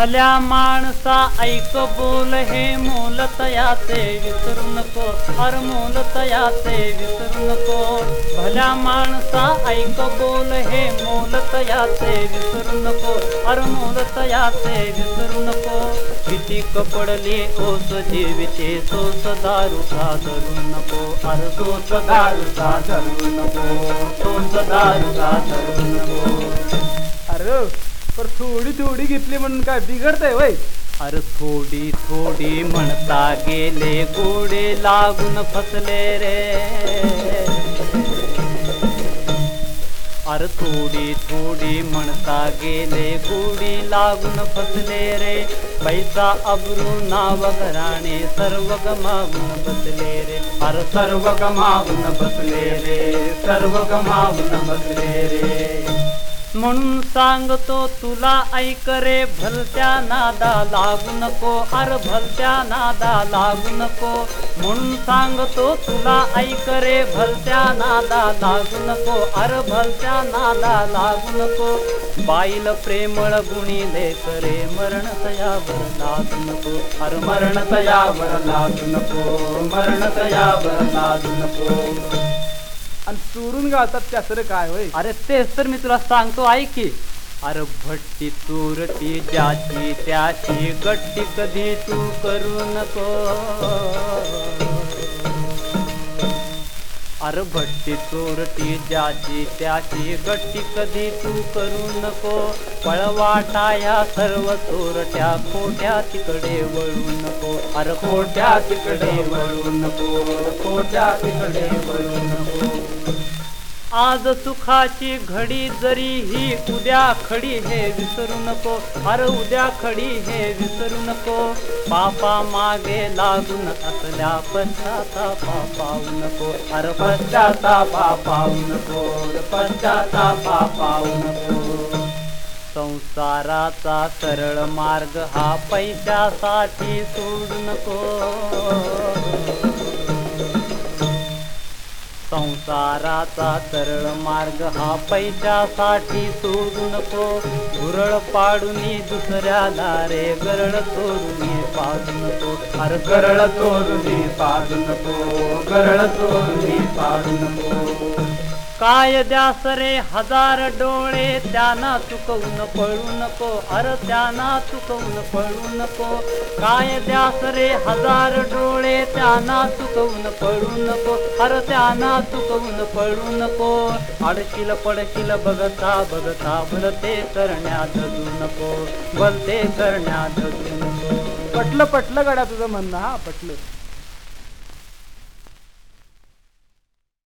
भल्या माणसा ऐक बोल हे मोल तयाचे. विसरू नको हर मोल तयाचे. विसरू नको. भल्या माणसा ऐक बोल हे मोल तयाचे. विसरू नको हर मोल तयाचे. विसरू नको. किती कपडले ओस जीविते. सोस दारू साधरू नको. अर सोस दारू साधरू नको. सोस दारू साधरू नको. अरे पर थोडी थोडी घेतली म्हणून काय बिघडतंय वय? अरे थोडी थोडी म्हणता गेले गोडे लागून फसले रे. अरे थोडी थोडी म्हणता गेले गोडी लागून फसले रे. पैसा अब्रू नाव घराणे सर्व गमावून बसले रे. अरे सर्व गमावून बसले रे सर्व गमावून बसले रे. म्हणून सांगतो तुला ऐक रे भलत्या नादा लागू नको अर भलत्या नादा लागू नको. म्हणून सांगतो तुला ऐक रे भलत्या नादा लागू नको अर भलत्या नादा लागू नको. बाईल प्रेमळ गुणी करे मरण तयावर लागू नको. अर मरण तयावर लागू नको मरण तयावर लागू नको. आणि चोरून घालतात त्यासर काय होय? अरे तेच तर मी तुला सांगतो ऐक की. अरे भट्टी चोरटी ज्याची त्याची गट्टी कधी तू करू नको. अरे भट्टी चोरटी ज्याची त्याची गट्टी कधी तू करू नको. पळवाटा या सर्व चोरट्या खोट्या तिकडे वळू नको. अरे खोट्या तिकडे वळू नको. खोट्या तिकडे वळू नको. आज सुखाची घडी जरी ही उद्या खडी हे विसरू नको. अरे उद्या खडी हे विसरू नको. पापा मागे लागून असल्या पश्चाता पापाऊ नको. अरे पश्चाता पापाऊ नको. पश्चाता पापाऊ नको. संसाराचा सरळ मार्ग हा पैशासाठी सोडू नको. संसाराचा सरळ मार्ग हा पैशासाठी सोडू नको. घुरळ पाडून दुसऱ्या दारे गरळ चोरून पाजू नको. अरे गरळ चोरून पाजू नको गरळ चोरून पाजू नको. काय द्यास रे हजार डोळे त्यांना चुकवून पळू नको. अर त्यांना चुकवून पळू नको. काय द्यास रे हजार डोळे त्यांना चुकवून पळू नको. अर त्यांना चुकवून पळू नको. आडशील पडशील बघता बघता भलते करण्या जू नको. भलते करण्या जू नको. पटलं पटलं गड्या तुझं म्हणणं हा पटलं.